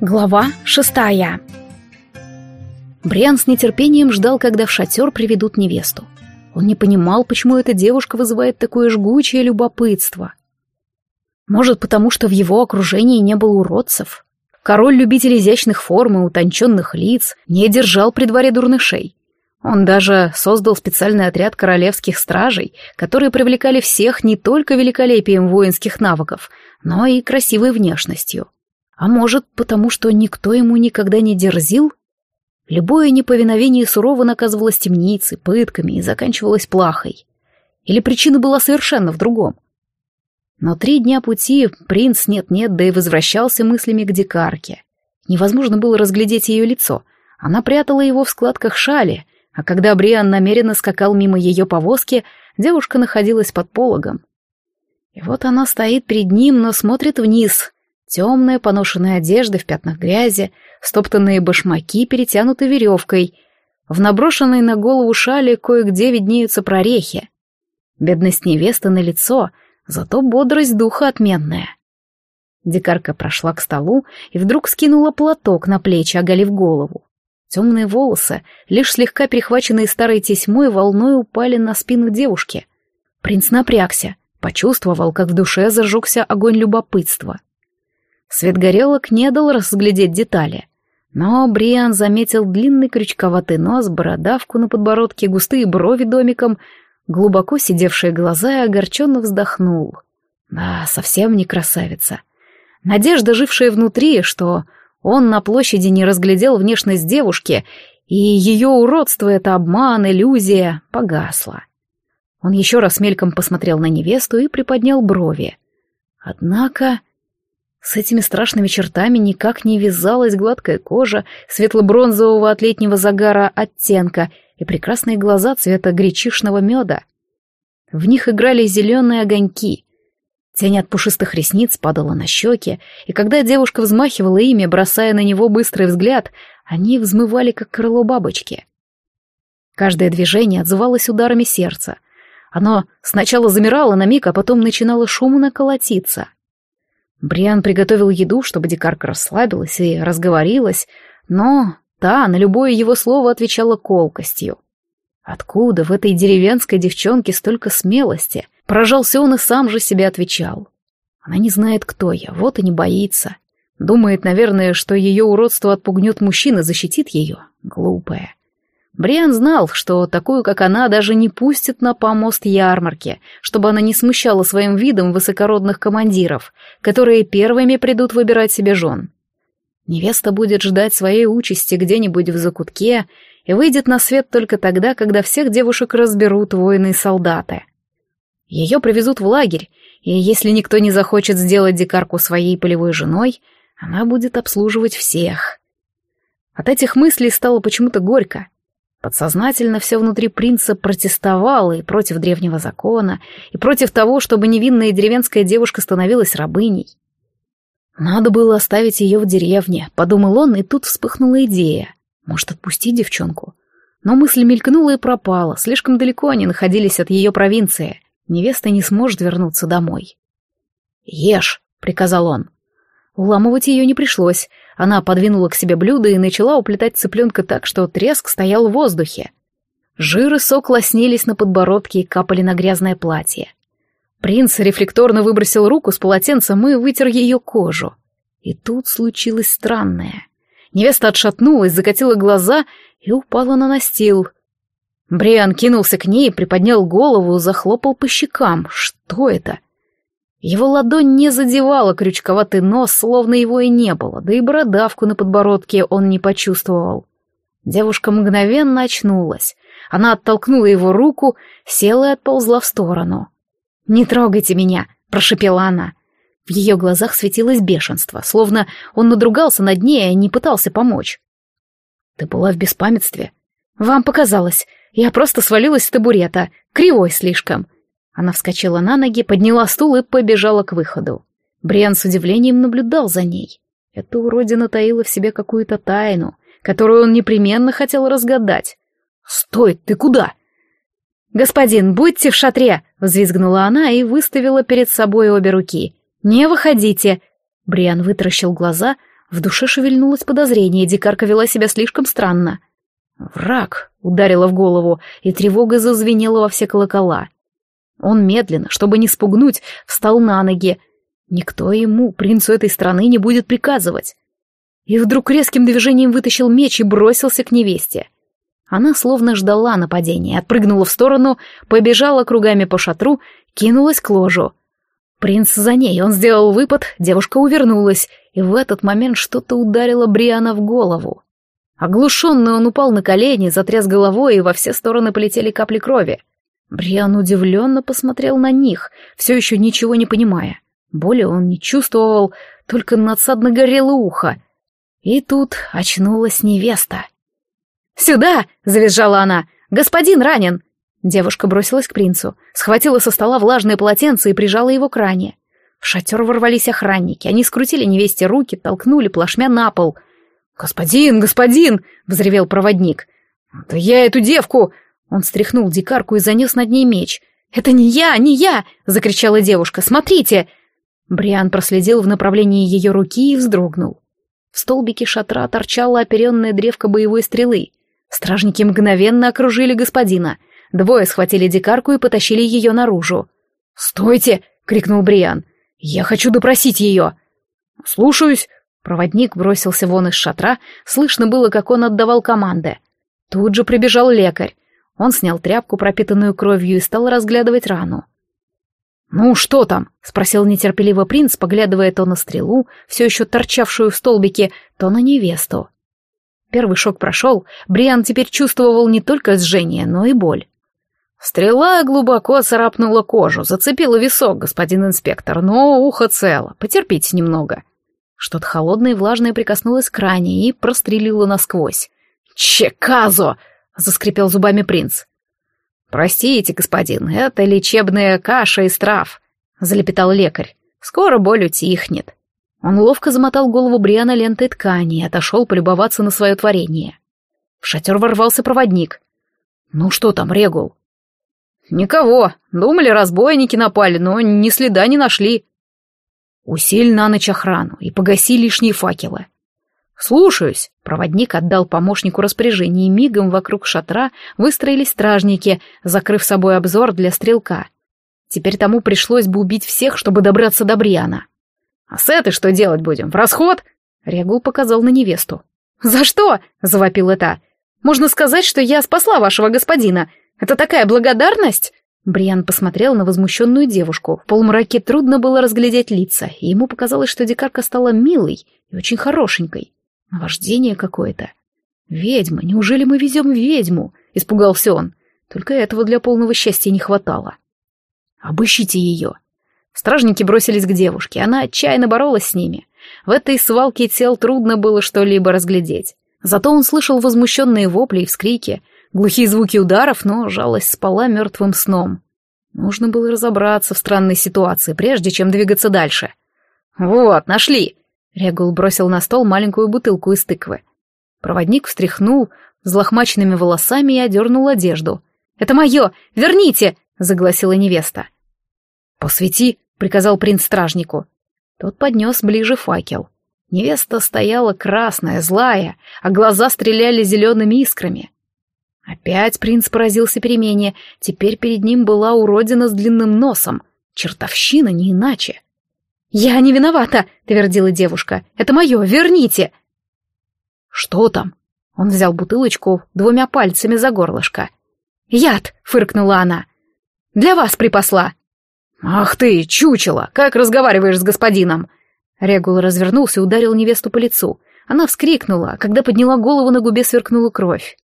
Глава шестая Бриан с нетерпением ждал, когда в шатер приведут невесту. Он не понимал, почему эта девушка вызывает такое жгучее любопытство. Может, потому что в его окружении не было уродцев? Король-любитель изящных форм и утонченных лиц не держал при дворе дурнышей. Он даже создал специальный отряд королевских стражей, которые привлекали всех не только великолепием воинских навыков, но и красивой внешностью. А может, потому что никто ему никогда не дерзил? Любое неповиновение сурово наказывалось темницей, пытками и заканчивалось плахой. Или причина была совершенно в другом. Но три дня пути принц нет-нет, да и возвращался мыслями к дикарке. Невозможно было разглядеть ее лицо. Она прятала его в складках шали, а когда Бриан намеренно скакал мимо ее повозки, девушка находилась под пологом. И вот она стоит перед ним, но смотрит вниз. Темная поношенная одежда в пятнах грязи, стоптанные башмаки перетянуты веревкой. В наброшенной на голову шали кое-где виднеются прорехи. Бедность невесты на лицо — Зато бодрость духа отменная. Дикарка прошла к столу и вдруг скинула платок на плечи, оголив голову. Темные волосы, лишь слегка перехваченные старой тесьмой, волной упали на спину девушки. Принц напрягся, почувствовал, как в душе зажегся огонь любопытства. Свет горелок не дал разглядеть детали, но Бриан заметил длинный крючковатый нос, бородавку на подбородке, густые брови домиком, глубоко сидевшие глаза и огорченно вздохнул. Да, совсем не красавица. Надежда, жившая внутри, что он на площади не разглядел внешность девушки, и ее уродство — это обман, иллюзия, погасла. Он еще раз мельком посмотрел на невесту и приподнял брови. Однако с этими страшными чертами никак не вязалась гладкая кожа светло-бронзового от летнего загара оттенка — и прекрасные глаза цвета гречишного меда. В них играли зеленые огоньки. Тень от пушистых ресниц падала на щеки, и когда девушка взмахивала ими, бросая на него быстрый взгляд, они взмывали, как крыло бабочки. Каждое движение отзывалось ударами сердца. Оно сначала замирало на миг, а потом начинало шумно колотиться. Бриан приготовил еду, чтобы дикарка расслабилась и разговорилась, но Та на любое его слово отвечала колкостью. Откуда в этой деревенской девчонке столько смелости? Поражался он и сам же себе отвечал. Она не знает, кто я, вот и не боится. Думает, наверное, что ее уродство отпугнет мужчин и защитит ее. Глупая. Бриан знал, что такую, как она, даже не пустят на помост ярмарки, чтобы она не смущала своим видом высокородных командиров, которые первыми придут выбирать себе жен. Невеста будет ждать своей участи где-нибудь в закутке и выйдет на свет только тогда, когда всех девушек разберут воины и солдаты. Ее привезут в лагерь, и если никто не захочет сделать дикарку своей полевой женой, она будет обслуживать всех. От этих мыслей стало почему-то горько. Подсознательно все внутри принца протестовало и против древнего закона, и против того, чтобы невинная деревенская девушка становилась рабыней. Надо было оставить ее в деревне, подумал он, и тут вспыхнула идея. Может, отпустить девчонку? Но мысль мелькнула и пропала, слишком далеко они находились от ее провинции. Невеста не сможет вернуться домой. «Ешь», — приказал он. Уламывать ее не пришлось. Она подвинула к себе блюдо и начала уплетать цыпленка так, что треск стоял в воздухе. Жир и сок лоснились на подбородке и капали на грязное платье. Принц рефлекторно выбросил руку с полотенцем и вытер ее кожу. И тут случилось странное. Невеста отшатнулась, закатила глаза и упала на настил. Бриан кинулся к ней, приподнял голову, захлопал по щекам. Что это? Его ладонь не задевала крючковатый нос, словно его и не было, да и бородавку на подбородке он не почувствовал. Девушка мгновенно очнулась. Она оттолкнула его руку, села и отползла в сторону. «Не трогайте меня!» — прошепела она. В ее глазах светилось бешенство, словно он надругался над ней и не пытался помочь. «Ты была в беспамятстве?» «Вам показалось. Я просто свалилась с табурета. Кривой слишком». Она вскочила на ноги, подняла стул и побежала к выходу. Бриан с удивлением наблюдал за ней. Эта уродина таила в себе какую-то тайну, которую он непременно хотел разгадать. «Стой, ты куда?» «Господин, будьте в шатре!» — взвизгнула она и выставила перед собой обе руки. «Не выходите!» Бриан вытаращил глаза, В душе шевельнулось подозрение, дикарка вела себя слишком странно. «Враг!» — ударила в голову, и тревога зазвенела во все колокола. Он медленно, чтобы не спугнуть, встал на ноги. Никто ему, принцу этой страны, не будет приказывать. И вдруг резким движением вытащил меч и бросился к невесте. Она словно ждала нападения, отпрыгнула в сторону, побежала кругами по шатру, кинулась к ложу. Принц за ней, он сделал выпад, девушка увернулась, и в этот момент что-то ударило Бриана в голову. Оглушенный он упал на колени, затряс головой, и во все стороны полетели капли крови. Бриан удивленно посмотрел на них, все еще ничего не понимая. Боли он не чувствовал, только надсадно горело ухо. И тут очнулась невеста. «Сюда!» — завизжала она. «Господин ранен!» Девушка бросилась к принцу, схватила со стола влажное полотенце и прижала его к ране. В шатер ворвались охранники, они скрутили невесте руки, толкнули плашмя на пол. «Господин, господин!» — взревел проводник. «Да я эту девку!» Он стряхнул дикарку и занес над ней меч. «Это не я, не я!» — закричала девушка. «Смотрите!» Бриан проследил в направлении ее руки и вздрогнул. В столбике шатра торчала оперенная древка боевой стрелы. Стражники мгновенно окружили господина. Двое схватили дикарку и потащили ее наружу. «Стойте!» — крикнул Бриан. «Я хочу допросить ее!» «Слушаюсь!» Проводник бросился вон из шатра, слышно было, как он отдавал команды. Тут же прибежал лекарь. Он снял тряпку, пропитанную кровью, и стал разглядывать рану. «Ну, что там?» — спросил нетерпеливо принц, поглядывая то на стрелу, все еще торчавшую в столбике, то на невесту. Первый шок прошел, Бриан теперь чувствовал не только сжение, но и боль. Стрела глубоко царапнула кожу, зацепила висок, господин инспектор, но ухо цело, потерпите немного. Что-то холодное и влажное прикоснулось к ране и прострелило насквозь. «Чеказо!» — заскрипел зубами принц. «Простите, господин, это лечебная каша из трав», — залепетал лекарь. «Скоро боль утихнет». Он ловко замотал голову Бриана лентой ткани и отошел полюбоваться на свое творение. В шатер ворвался проводник. «Ну что там, Регул?» «Никого. Думали, разбойники напали, но ни следа не нашли». «Усиль на ночь охрану и погаси лишние факелы». «Слушаюсь», — проводник отдал помощнику распоряжение, и мигом вокруг шатра выстроились стражники, закрыв собой обзор для стрелка. Теперь тому пришлось бы убить всех, чтобы добраться до Бриана. «А с этой что делать будем? В расход?» Регул показал на невесту. «За что?» — завопила та. «Можно сказать, что я спасла вашего господина. Это такая благодарность?» Бриан посмотрел на возмущенную девушку. В полумраке трудно было разглядеть лица, и ему показалось, что дикарка стала милой и очень хорошенькой. Наваждение какое-то. «Ведьма, неужели мы везем ведьму?» — испугался он. Только этого для полного счастья не хватало. «Обыщите ее», Стражники бросились к девушке, она отчаянно боролась с ними. В этой свалке тел трудно было что-либо разглядеть. Зато он слышал возмущенные вопли и вскрики, глухие звуки ударов, но жалость спала мертвым сном. Нужно было разобраться в странной ситуации, прежде чем двигаться дальше. «Вот, нашли!» Регул бросил на стол маленькую бутылку из тыквы. Проводник встряхнул взлохмаченными волосами и одернул одежду. «Это мое! Верните!» — загласила невеста. «Посвети!» — приказал принц стражнику. Тот поднес ближе факел. Невеста стояла красная, злая, а глаза стреляли зелеными искрами. Опять принц поразился перемене. Теперь перед ним была уродина с длинным носом. Чертовщина не иначе. «Я не виновата», — твердила девушка. «Это мое, верните!» «Что там?» Он взял бутылочку двумя пальцами за горлышко. «Яд!» — фыркнула она. «Для вас припасла!» «Ах ты, чучело! Как разговариваешь с господином?» Регул развернулся и ударил невесту по лицу. Она вскрикнула, а когда подняла голову, на губе сверкнула кровь.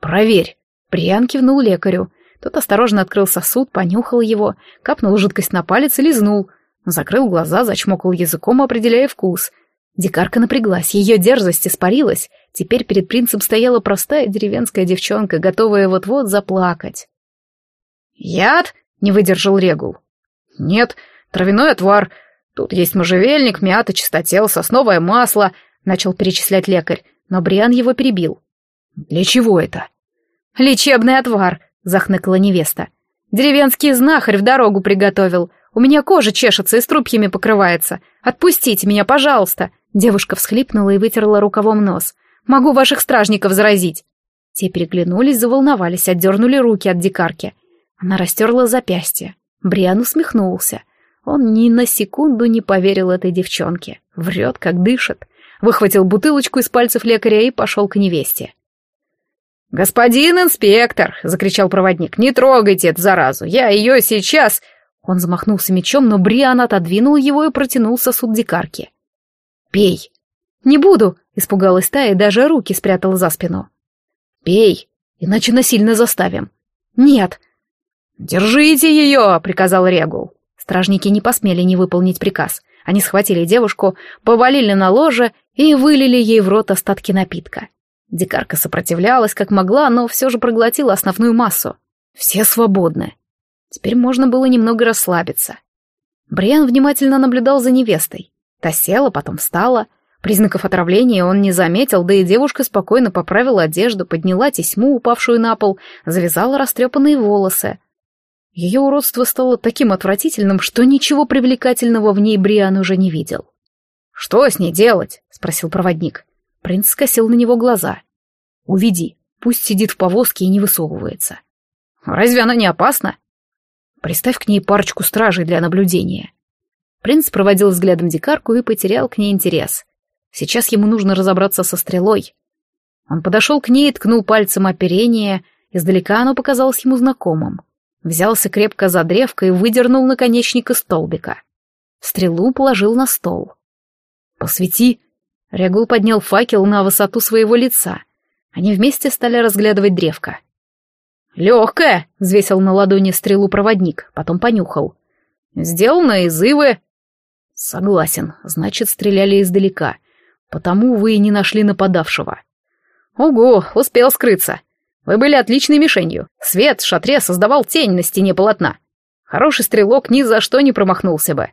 «Проверь!» Приан кивнул лекарю. Тот осторожно открыл сосуд, понюхал его, капнул жидкость на палец и лизнул. Закрыл глаза, зачмокал языком, определяя вкус. Дикарка напряглась, ее дерзость испарилась. Теперь перед принцем стояла простая деревенская девчонка, готовая вот-вот заплакать. «Яд?» Не выдержал Регул. Нет, травяной отвар. Тут есть можжевельник, мята, чистотел, сосновое масло, начал перечислять лекарь, но Бриан его перебил. Для чего это? Лечебный отвар, захныкала невеста. Деревенский знахарь в дорогу приготовил. У меня кожа чешется и струпьями покрывается. Отпустите меня, пожалуйста. Девушка всхлипнула и вытерла рукавом нос. «Могу ваших стражников заразить!» Те переглянулись, заволновались, отдернули руки от дикарки. Она растерла запястье. Бриан усмехнулся. Он ни на секунду не поверил этой девчонке. Врет, как дышит. Выхватил бутылочку из пальцев лекаря и пошел к невесте. «Господин инспектор!» — закричал проводник. «Не трогайте эту заразу! Я ее сейчас...» Он замахнулся мечом, но Бриан отодвинул его и протянул сосуд дикарки. «Пей!» «Не буду!» — испугалась та и даже руки спрятала за спину. «Пей, иначе насильно заставим». «Нет!» «Держите ее!» — приказал Регул. Стражники не посмели не выполнить приказ. Они схватили девушку, повалили на ложе и вылили ей в рот остатки напитка. Дикарка сопротивлялась как могла, но все же проглотила основную массу. Все свободны. Теперь можно было немного расслабиться. Бриан внимательно наблюдал за невестой. Та села, потом встала. Признаков отравления он не заметил, да и девушка спокойно поправила одежду, подняла тесьму, упавшую на пол, завязала растрепанные волосы. Ее уродство стало таким отвратительным, что ничего привлекательного в ней Бриан уже не видел. «Что с ней делать?» — спросил проводник. Принц скосил на него глаза. «Уведи, пусть сидит в повозке и не высовывается». «Разве она не опасна?» «Приставь к ней парочку стражей для наблюдения». Принц проводил взглядом дикарку и потерял к ней интерес. Сейчас ему нужно разобраться со стрелой. Он подошел к ней и ткнул пальцем оперение, издалека оно показалось ему знакомым. Взялся крепко за древко и выдернул наконечник из столбика. Стрелу положил на стол. «Посвети!» Регул поднял факел на высоту своего лица. Они вместе стали разглядывать древко. «Легкая!» — взвесил на ладони стрелу проводник, потом понюхал. «Сделано из ивы». «Согласен, значит, стреляли издалека. Потому вы и не нашли нападавшего». «Ого, успел скрыться. Вы были отличной мишенью. Свет в шатре создавал тень на стене полотна. Хороший стрелок ни за что не промахнулся бы».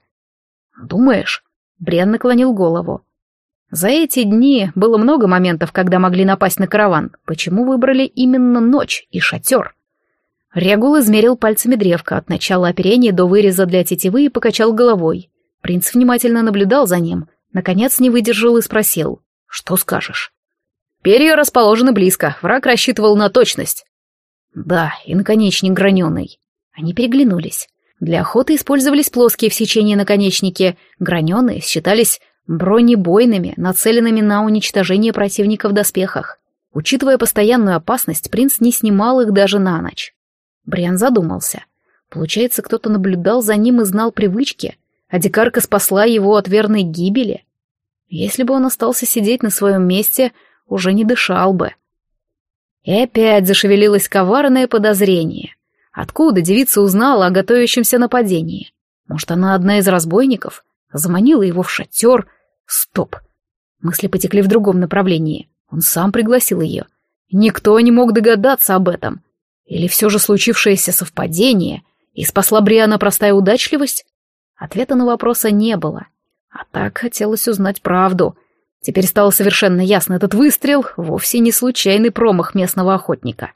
«Думаешь?» — Брен наклонил голову. За эти дни было много моментов, когда могли напасть на караван. Почему выбрали именно ночь и шатер? Регул измерил пальцами древко от начала оперения до выреза для тетивы и покачал головой. Принц внимательно наблюдал за ним, наконец не выдержал и спросил. «Что скажешь?» «Перья расположены близко, враг рассчитывал на точность». «Да, и наконечник граненый». Они переглянулись. Для охоты использовались плоские в сечении наконечники, граненые считались бронебойными, нацеленными на уничтожение противника в доспехах. Учитывая постоянную опасность, принц не снимал их даже на ночь. Бриан задумался. Получается, кто-то наблюдал за ним и знал привычки, а дикарка спасла его от верной гибели. Если бы он остался сидеть на своем месте, уже не дышал бы. И опять зашевелилось коварное подозрение. Откуда девица узнала о готовящемся нападении? Может, она одна из разбойников? Заманила его в шатер, Стоп. Мысли потекли в другом направлении. Он сам пригласил ее. Никто не мог догадаться об этом. Или все же случившееся совпадение, и спасла Бриана простая удачливость? Ответа на вопроса не было. А так хотелось узнать правду. Теперь стало совершенно ясно, этот выстрел вовсе не случайный промах местного охотника.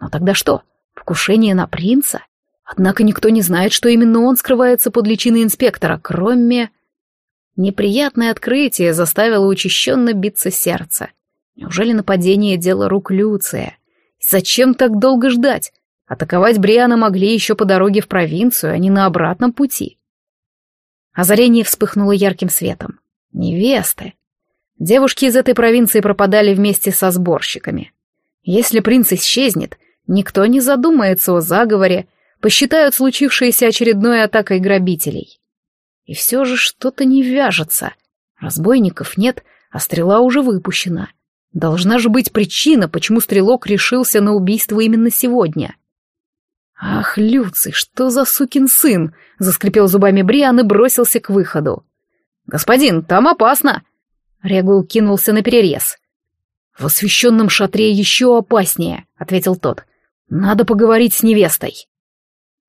Но тогда что? Покушение на принца? Однако никто не знает, что именно он скрывается под личиной инспектора, кроме... Неприятное открытие заставило учащенно биться сердце. Неужели нападение — дело рук Люция? Зачем так долго ждать? Атаковать Бриана могли еще по дороге в провинцию, а не на обратном пути. Озарение вспыхнуло ярким светом. Невесты. Девушки из этой провинции пропадали вместе со сборщиками. Если принц исчезнет, никто не задумается о заговоре, посчитают случившееся очередной атакой грабителей. И все же что-то не вяжется. Разбойников нет, а стрела уже выпущена. Должна же быть причина, почему стрелок решился на убийство именно сегодня. «Ах, Люций, что за сукин сын!» — заскрипел зубами Бриан и бросился к выходу. «Господин, там опасно!» Регул кинулся на перерез. «В освещенном шатре еще опаснее», — ответил тот. «Надо поговорить с невестой».